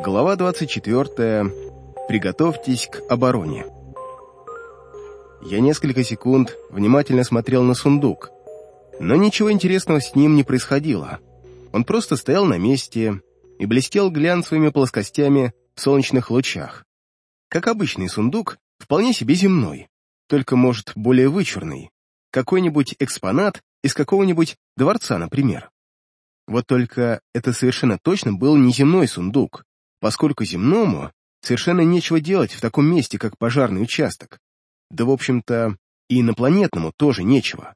Глава 24. Приготовьтесь к обороне. Я несколько секунд внимательно смотрел на сундук, но ничего интересного с ним не происходило. Он просто стоял на месте и блестел глянцевыми плоскостями в солнечных лучах. Как обычный сундук, вполне себе земной, только, может, более вычурный. Какой-нибудь экспонат из какого-нибудь дворца, например. Вот только это совершенно точно был не земной сундук, поскольку земному совершенно нечего делать в таком месте, как пожарный участок. Да, в общем-то, и инопланетному тоже нечего.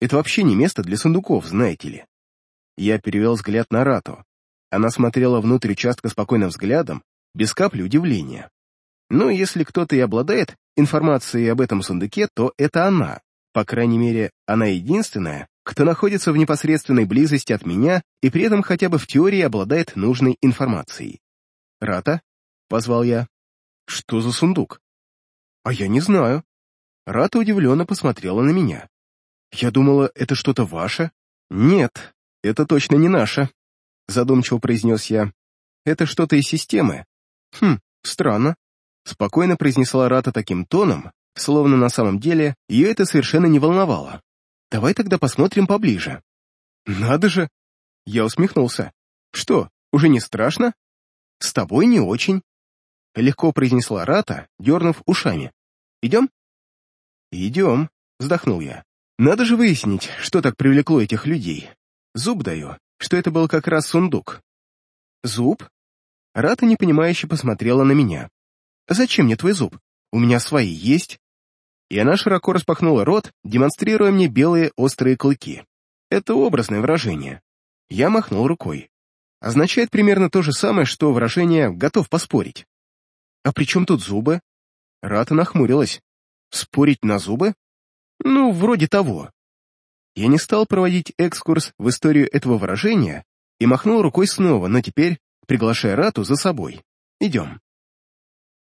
Это вообще не место для сундуков, знаете ли. Я перевел взгляд на Рату. Она смотрела внутрь участка спокойным взглядом, без капли удивления. Но если кто-то и обладает информацией об этом сундуке, то это она. По крайней мере, она единственная, кто находится в непосредственной близости от меня и при этом хотя бы в теории обладает нужной информацией. «Рата?» — позвал я. «Что за сундук?» «А я не знаю». Рата удивленно посмотрела на меня. «Я думала, это что-то ваше?» «Нет, это точно не наше», — задумчиво произнес я. «Это что-то из системы». «Хм, странно», — спокойно произнесла Рата таким тоном, словно на самом деле ее это совершенно не волновало. «Давай тогда посмотрим поближе». «Надо же!» Я усмехнулся. «Что, уже не страшно?» «С тобой не очень», — легко произнесла Рата, дернув ушами. «Идем?» «Идем», — вздохнул я. «Надо же выяснить, что так привлекло этих людей. Зуб даю, что это был как раз сундук». «Зуб?» Рата непонимающе посмотрела на меня. «Зачем мне твой зуб? У меня свои есть». И она широко распахнула рот, демонстрируя мне белые острые клыки. Это образное выражение. Я махнул рукой означает примерно то же самое, что выражение «готов поспорить». «А при чем тут зубы?» Рата нахмурилась. «Спорить на зубы?» «Ну, вроде того». Я не стал проводить экскурс в историю этого выражения и махнул рукой снова, но теперь приглашая Рату за собой. «Идем».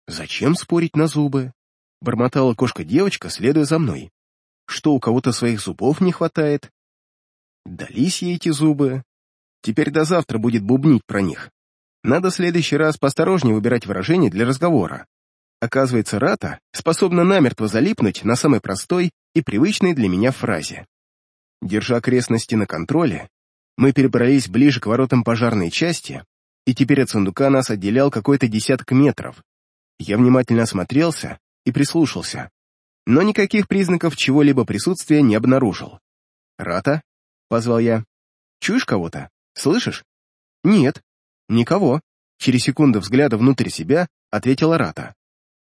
«Зачем спорить на зубы?» — бормотала кошка-девочка, следуя за мной. «Что, у кого-то своих зубов не хватает?» Дались ей эти зубы, Теперь до завтра будет бубнить про них. Надо в следующий раз поосторожнее выбирать выражения для разговора. Оказывается, Рата способна намертво залипнуть на самой простой и привычной для меня фразе. Держа окрестности на контроле, мы перебрались ближе к воротам пожарной части, и теперь от сундука нас отделял какой-то десяток метров. Я внимательно осмотрелся и прислушался, но никаких признаков чего-либо присутствия не обнаружил. «Рата?» — позвал я. «Чуешь кого-то?» Слышишь? Нет. Никого. Через секунду взгляда внутрь себя ответила Рата.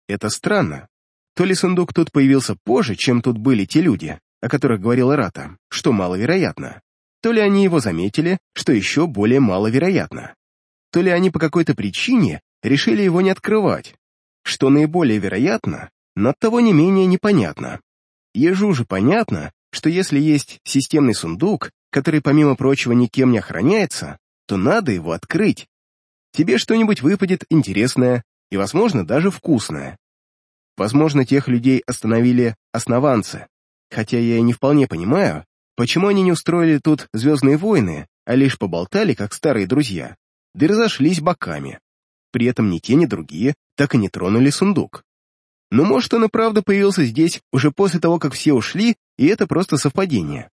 Это странно. То ли сундук тут появился позже, чем тут были те люди, о которых говорила Рата, что маловероятно. То ли они его заметили, что еще более маловероятно. То ли они по какой-то причине решили его не открывать, что наиболее вероятно, но оттого не менее непонятно. Ежу же понятно, что если есть системный сундук, который, помимо прочего, никем не охраняется, то надо его открыть. Тебе что-нибудь выпадет интересное и, возможно, даже вкусное. Возможно, тех людей остановили основанцы, хотя я и не вполне понимаю, почему они не устроили тут «Звездные войны», а лишь поболтали, как старые друзья, да и разошлись боками. При этом ни те, ни другие так и не тронули сундук. Но может, он и правда появился здесь уже после того, как все ушли, и это просто совпадение.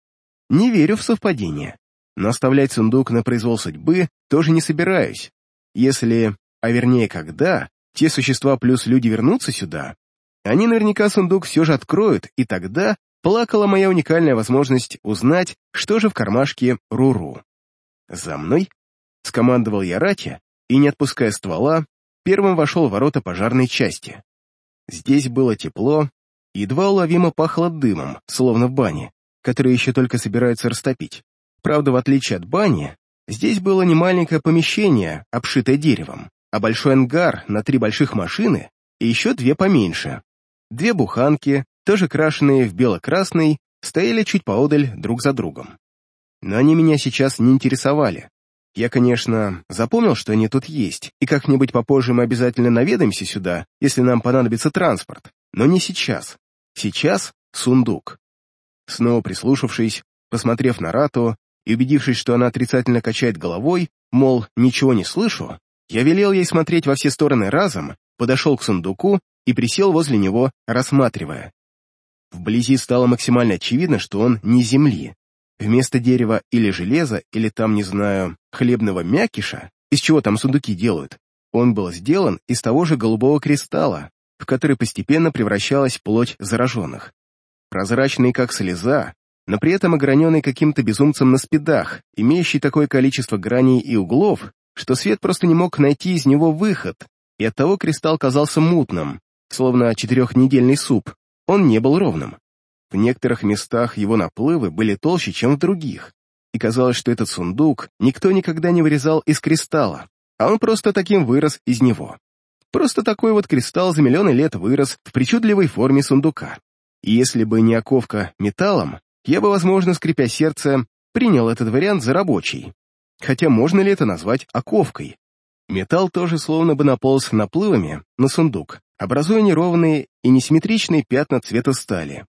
Не верю в совпадение. Но оставлять сундук на произвол судьбы тоже не собираюсь. Если, а вернее когда, те существа плюс люди вернутся сюда, они наверняка сундук все же откроют, и тогда плакала моя уникальная возможность узнать, что же в кармашке Руру. «За мной?» — скомандовал я Рате, и, не отпуская ствола, первым вошел в ворота пожарной части. Здесь было тепло, едва уловимо пахло дымом, словно в бане, которые еще только собираются растопить. Правда, в отличие от бани, здесь было не маленькое помещение, обшитое деревом, а большой ангар на три больших машины и еще две поменьше. Две буханки, тоже крашеные в бело-красный, стояли чуть поодаль друг за другом. Но они меня сейчас не интересовали. Я, конечно, запомнил, что они тут есть, и как-нибудь попозже мы обязательно наведаемся сюда, если нам понадобится транспорт, но не сейчас. Сейчас сундук. Снова прислушавшись, посмотрев на Рату и убедившись, что она отрицательно качает головой, мол, ничего не слышу, Я велел ей смотреть во все стороны разом, подошел к сундуку и присел возле него, рассматривая. Вблизи стало максимально очевидно, что он не земли. Вместо дерева или железа, или там, не знаю, хлебного мякиша, из чего там сундуки делают, он был сделан из того же голубого кристалла, в который постепенно превращалась плоть зараженных. Прозрачный, как слеза, но при этом ограненный каким-то безумцем на спидах, имеющий такое количество граней и углов, что свет просто не мог найти из него выход, и оттого кристалл казался мутным, словно четырехнедельный суп, он не был ровным. В некоторых местах его наплывы были толще, чем в других, и казалось, что этот сундук никто никогда не вырезал из кристалла, а он просто таким вырос из него. Просто такой вот кристалл за миллионы лет вырос в причудливой форме сундука. И если бы не оковка металлом, я бы, возможно, скрипя сердце, принял этот вариант за рабочий. Хотя можно ли это назвать оковкой? Металл тоже словно бы наполз наплывами на сундук, образуя неровные и несимметричные пятна цвета стали.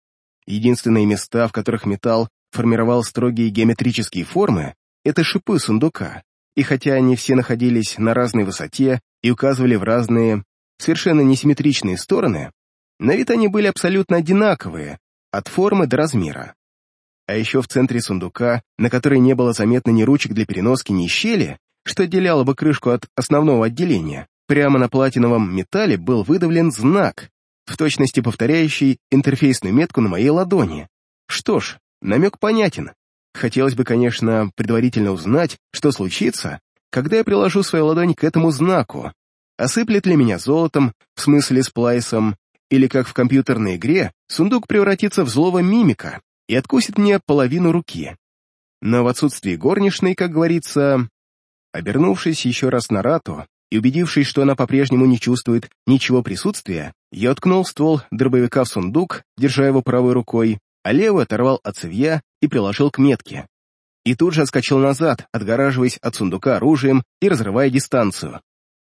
Единственные места, в которых металл формировал строгие геометрические формы, это шипы сундука, и хотя они все находились на разной высоте и указывали в разные, совершенно несимметричные стороны, на вид они были абсолютно одинаковые, от формы до размера. А еще в центре сундука, на которой не было заметно ни ручек для переноски, ни щели, что отделяло бы крышку от основного отделения, прямо на платиновом металле был выдавлен знак, в точности повторяющий интерфейсную метку на моей ладони. Что ж, намек понятен. Хотелось бы, конечно, предварительно узнать, что случится, когда я приложу свою ладонь к этому знаку. Осыплет ли меня золотом, в смысле сплайсом, или, как в компьютерной игре, сундук превратится в злого мимика и откусит мне половину руки. Но в отсутствии горничной, как говорится, обернувшись еще раз на Рату и убедившись, что она по-прежнему не чувствует ничего присутствия, я уткнул ствол дробовика в сундук, держа его правой рукой, а левый оторвал от цевья и приложил к метке. И тут же отскочил назад, отгораживаясь от сундука оружием и разрывая дистанцию.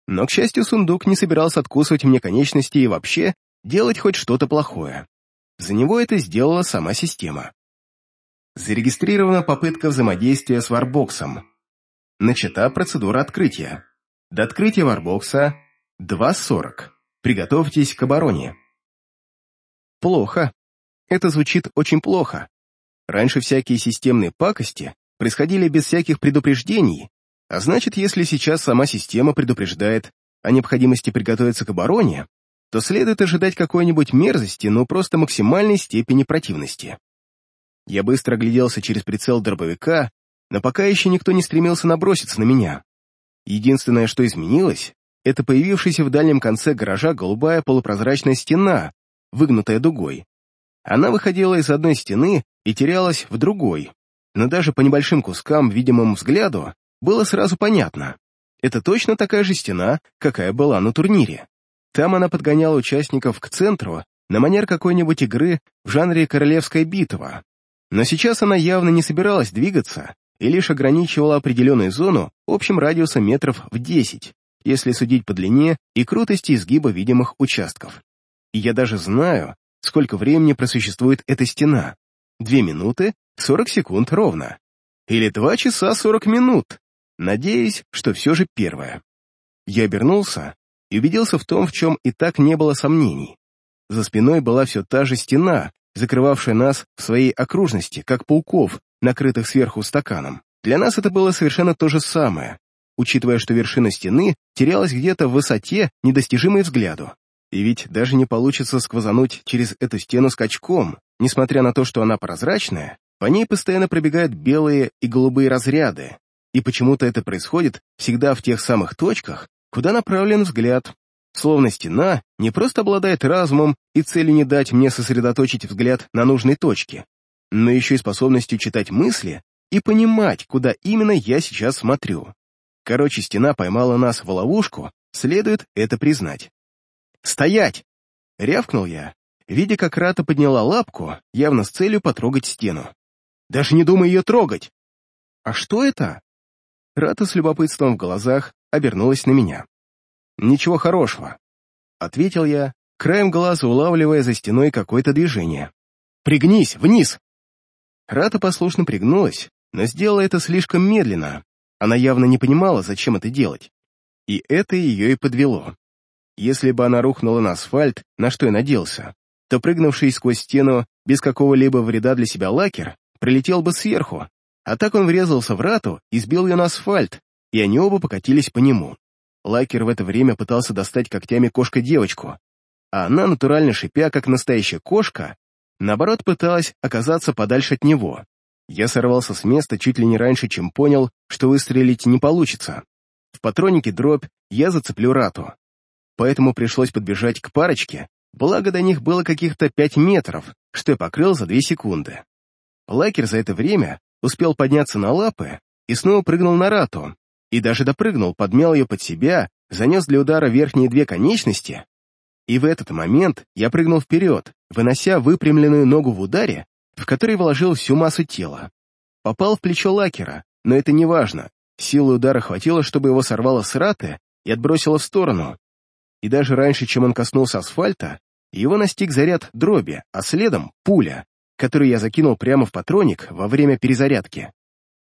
Но, к счастью, сундук не собирался откусывать мне конечности и вообще делать хоть что-то плохое. За него это сделала сама система. Зарегистрирована попытка взаимодействия с варбоксом. Начата процедура открытия. До открытия варбокса 2.40. Приготовьтесь к обороне. Плохо. Это звучит очень плохо. Раньше всякие системные пакости происходили без всяких предупреждений, а значит, если сейчас сама система предупреждает о необходимости приготовиться к обороне, то следует ожидать какой-нибудь мерзости, но просто максимальной степени противности. Я быстро огляделся через прицел дробовика, но пока еще никто не стремился наброситься на меня. Единственное, что изменилось, это появившаяся в дальнем конце гаража голубая полупрозрачная стена, выгнутая дугой. Она выходила из одной стены и терялась в другой, но даже по небольшим кускам, видимому взгляду, было сразу понятно. Это точно такая же стена, какая была на турнире. Там она подгоняла участников к центру на манер какой-нибудь игры в жанре «Королевская битва». Но сейчас она явно не собиралась двигаться и лишь ограничивала определенную зону общим радиусом метров в 10, если судить по длине и крутости изгиба видимых участков. И я даже знаю, сколько времени просуществует эта стена. Две минуты, сорок секунд ровно. Или два часа сорок минут. Надеюсь, что все же первое. Я обернулся и убедился в том, в чем и так не было сомнений. За спиной была все та же стена, закрывавшая нас в своей окружности, как пауков, накрытых сверху стаканом. Для нас это было совершенно то же самое, учитывая, что вершина стены терялась где-то в высоте, недостижимой взгляду. И ведь даже не получится сквозануть через эту стену скачком, несмотря на то, что она прозрачная, по ней постоянно пробегают белые и голубые разряды, и почему-то это происходит всегда в тех самых точках, куда направлен взгляд, словно стена не просто обладает разумом и целью не дать мне сосредоточить взгляд на нужной точке, но еще и способностью читать мысли и понимать, куда именно я сейчас смотрю. Короче, стена поймала нас в ловушку, следует это признать. «Стоять!» — рявкнул я, видя, как Рата подняла лапку, явно с целью потрогать стену. «Даже не думай ее трогать!» «А что это?» Рата с любопытством в глазах обернулась на меня. «Ничего хорошего», — ответил я, краем глаза улавливая за стеной какое-то движение. «Пригнись, вниз!» Рата послушно пригнулась, но сделала это слишком медленно. Она явно не понимала, зачем это делать. И это ее и подвело. Если бы она рухнула на асфальт, на что я надеялся, то прыгнувший сквозь стену без какого-либо вреда для себя лакер прилетел бы сверху, а так он врезался в рату и сбил ее на асфальт, и они оба покатились по нему. Лакер в это время пытался достать когтями кошка-девочку, а она, натурально шипя, как настоящая кошка, наоборот пыталась оказаться подальше от него. Я сорвался с места чуть ли не раньше, чем понял, что выстрелить не получится. В патронике дробь я зацеплю рату. Поэтому пришлось подбежать к парочке, благо до них было каких-то пять метров, что я покрыл за две секунды. Лакер за это время успел подняться на лапы и снова прыгнул на рату, и даже допрыгнул, подмял ее под себя, занес для удара верхние две конечности, и в этот момент я прыгнул вперед, вынося выпрямленную ногу в ударе, в который вложил всю массу тела. Попал в плечо лакера, но это не важно. Силы удара хватило, чтобы его сорвало с раты и отбросило в сторону. И даже раньше, чем он коснулся асфальта, его настиг заряд дроби, а следом — пуля, которую я закинул прямо в патроник во время перезарядки.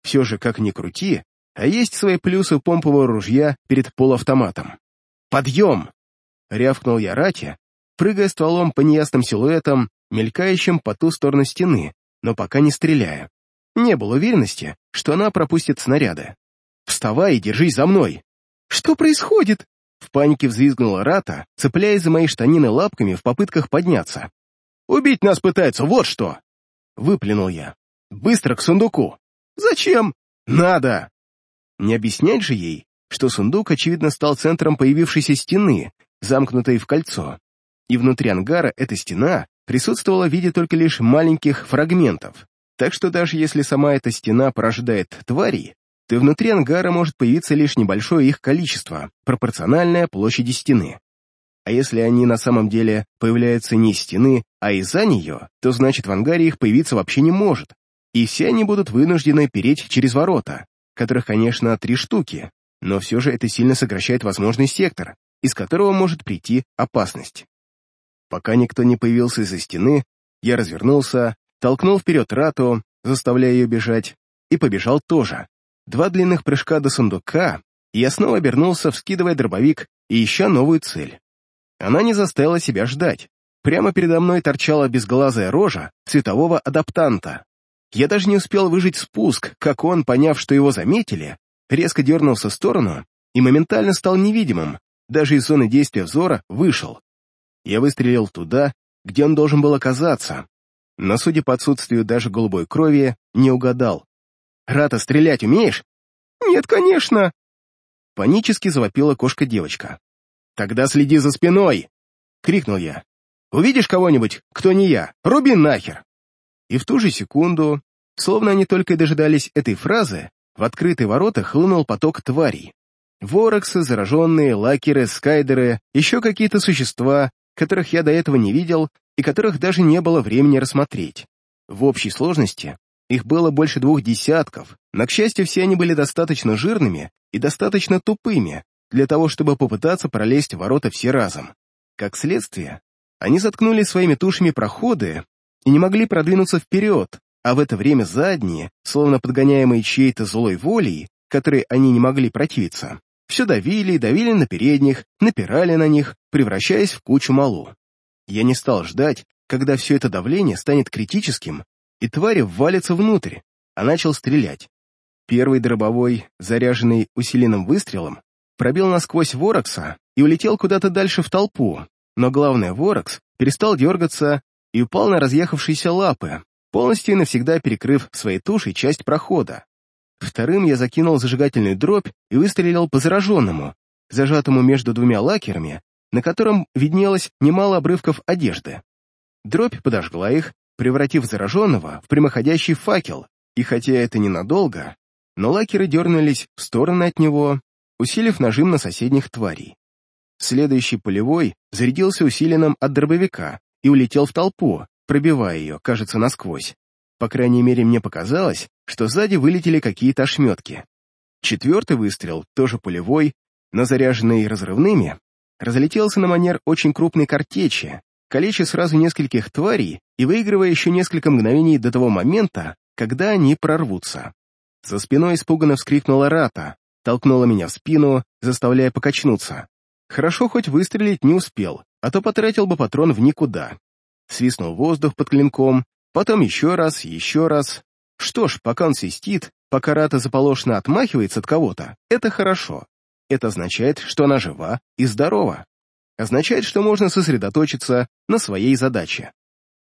Все же, как ни крути, а есть свои плюсы помпового ружья перед полуавтоматом. «Подъем!» — рявкнул я Рате, прыгая стволом по неясным силуэтам, мелькающим по ту сторону стены, но пока не стреляя. Не было уверенности, что она пропустит снаряды. «Вставай и держись за мной!» «Что происходит?» В панике взвизгнула Рата, цепляясь за мои штанины лапками в попытках подняться. «Убить нас пытается, вот что!» Выплюнул я. «Быстро к сундуку!» «Зачем?» «Надо!» Не объяснять же ей, что сундук, очевидно, стал центром появившейся стены, замкнутой в кольцо, и внутри ангара эта стена присутствовала в виде только лишь маленьких фрагментов, так что даже если сама эта стена порождает тварей, то внутри ангара может появиться лишь небольшое их количество, пропорциональное площади стены. А если они на самом деле появляются не из стены, а из-за нее, то значит в ангаре их появиться вообще не может, и все они будут вынуждены переть через ворота, которых, конечно, три штуки, но все же это сильно сокращает возможный сектор, из которого может прийти опасность. Пока никто не появился из-за стены, я развернулся, толкнул вперед Рату, заставляя ее бежать, и побежал тоже. Два длинных прыжка до сундука, и я снова обернулся, вскидывая дробовик и ища новую цель. Она не заставила себя ждать. Прямо передо мной торчала безглазая рожа цветового адаптанта. Я даже не успел выжить спуск, как он, поняв, что его заметили, резко дернулся в сторону и моментально стал невидимым, даже из зоны действия взора вышел. Я выстрелил туда, где он должен был оказаться, но, судя по отсутствию даже голубой крови, не угадал. «Рата, стрелять умеешь?» «Нет, конечно!» Панически завопила кошка-девочка. «Тогда следи за спиной!» — крикнул я. «Увидишь кого-нибудь, кто не я, руби нахер!» И в ту же секунду, словно они только и дожидались этой фразы, в открытые ворота хлынул поток тварей. Вороксы, зараженные, лакеры, скайдеры, еще какие-то существа, которых я до этого не видел и которых даже не было времени рассмотреть. В общей сложности их было больше двух десятков, но, к счастью, все они были достаточно жирными и достаточно тупыми для того, чтобы попытаться пролезть в ворота все разом. Как следствие, они заткнули своими тушами проходы и не могли продвинуться вперед, а в это время задние, словно подгоняемые чьей-то злой волей, которой они не могли противиться, все давили и давили на передних, напирали на них, превращаясь в кучу малу. Я не стал ждать, когда все это давление станет критическим, и твари ввалятся внутрь, а начал стрелять. Первый дробовой, заряженный усиленным выстрелом, пробил насквозь Ворокса и улетел куда-то дальше в толпу, но главное, Ворокс перестал дергаться и упал на разъехавшиеся лапы, полностью и навсегда перекрыв своей тушей часть прохода. Вторым я закинул зажигательную дробь и выстрелил по зараженному, зажатому между двумя лакерами, на котором виднелось немало обрывков одежды. Дробь подожгла их, превратив зараженного в прямоходящий факел, и хотя это ненадолго, но лакеры дернулись в стороны от него, усилив нажим на соседних тварей. Следующий полевой зарядился усиленным от дробовика и улетел в толпу, пробивая ее, кажется, насквозь. По крайней мере, мне показалось, что сзади вылетели какие-то ошметки. Четвертый выстрел, тоже пулевой, но заряженный разрывными, разлетелся на манер очень крупной картечи, калеча сразу нескольких тварей и выигрывая еще несколько мгновений до того момента, когда они прорвутся. За спиной испуганно вскрикнула Рата, толкнула меня в спину, заставляя покачнуться. Хорошо, хоть выстрелить не успел, а то потратил бы патрон в никуда. Свистнул воздух под клинком, потом еще раз, еще раз. Что ж, пока он свистит, пока Рата заполошно отмахивается от кого-то, это хорошо. Это означает, что она жива и здорова. Означает, что можно сосредоточиться на своей задаче.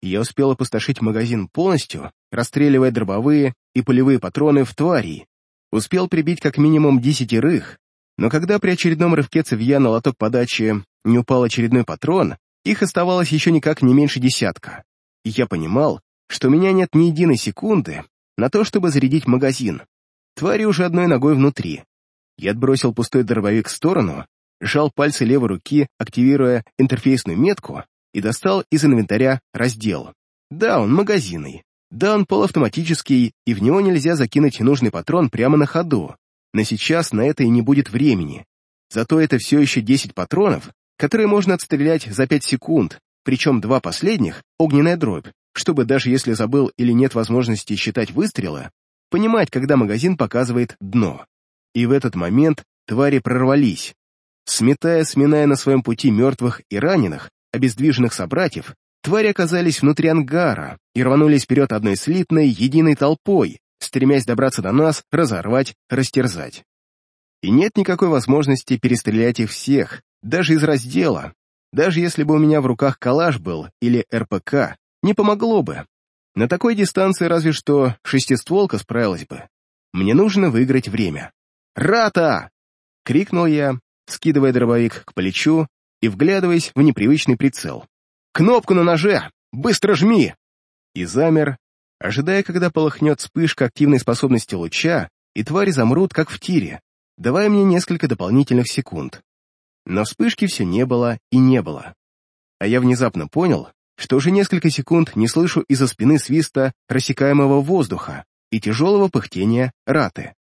Я успел опустошить магазин полностью, расстреливая дробовые и полевые патроны в твари. Успел прибить как минимум десятерых, но когда при очередном рывке цевья на лоток подачи не упал очередной патрон, их оставалось еще никак не меньше десятка. И я понимал, что у меня нет ни единой секунды на то, чтобы зарядить магазин. Твари уже одной ногой внутри. Я отбросил пустой дробовик в сторону, сжал пальцы левой руки, активируя интерфейсную метку, и достал из инвентаря раздел. Да, он магазинный. Да, он полуавтоматический, и в него нельзя закинуть нужный патрон прямо на ходу. Но сейчас на это и не будет времени. Зато это все еще 10 патронов, которые можно отстрелять за 5 секунд, причем два последних — огненная дробь, чтобы даже если забыл или нет возможности считать выстрелы, понимать, когда магазин показывает дно. И в этот момент твари прорвались. Сметая, сминая на своем пути мертвых и раненых, обездвиженных собратьев, твари оказались внутри ангара и рванулись вперед одной слитной, единой толпой, стремясь добраться до нас, разорвать, растерзать. И нет никакой возможности перестрелять их всех, даже из раздела. Даже если бы у меня в руках калаш был или РПК, не помогло бы. На такой дистанции разве что шестистволка справилась бы. Мне нужно выиграть время. «Рата!» — крикнул я, скидывая дробовик к плечу и вглядываясь в непривычный прицел. «Кнопку на ноже! Быстро жми!» И замер, ожидая, когда полыхнет вспышка активной способности луча, и твари замрут, как в тире, давая мне несколько дополнительных секунд. Но вспышки все не было и не было. А я внезапно понял, что уже несколько секунд не слышу из-за спины свиста рассекаемого воздуха и тяжелого пыхтения раты.